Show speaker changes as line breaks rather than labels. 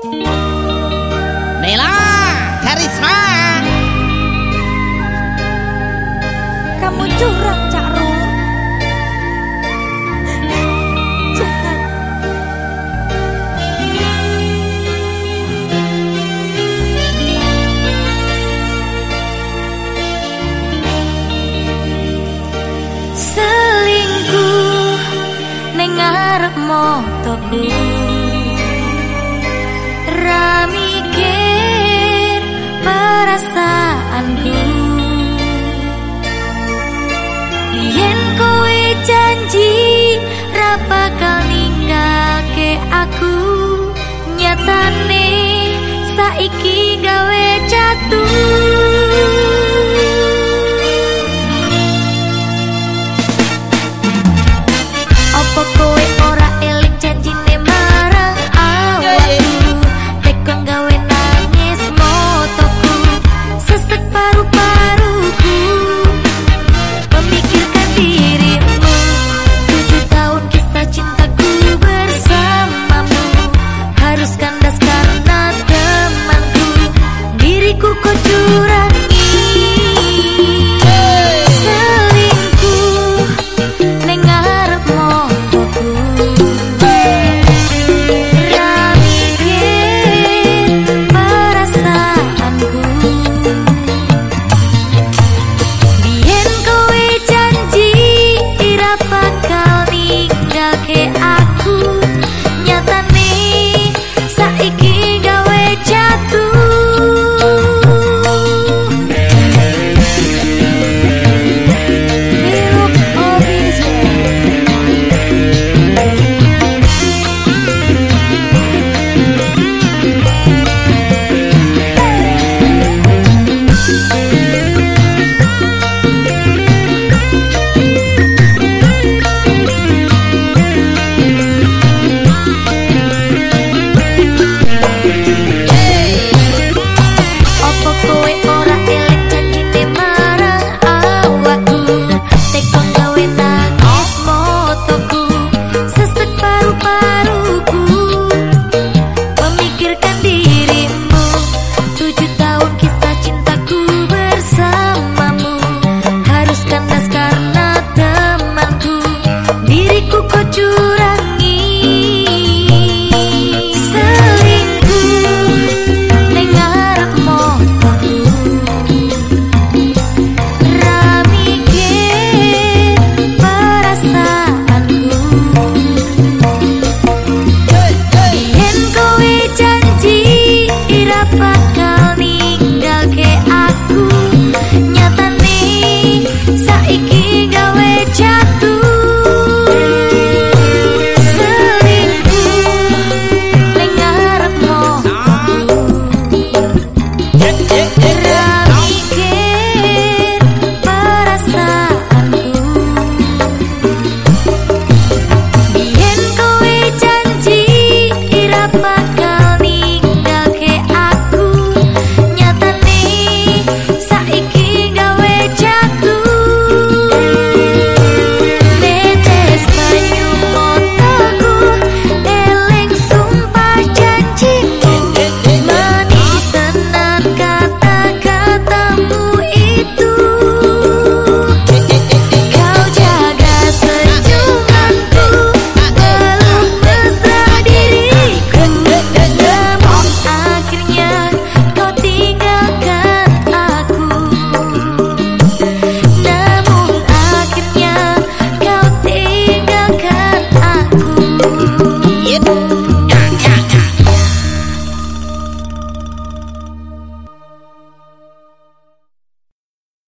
Nela Karisma.
Kamu curang Cak Ru. Jahat. Selingkuh Neng ngarep motoku Yen kowe janji ra bakal ninggake aku. Nyatane saiki gawe jatuh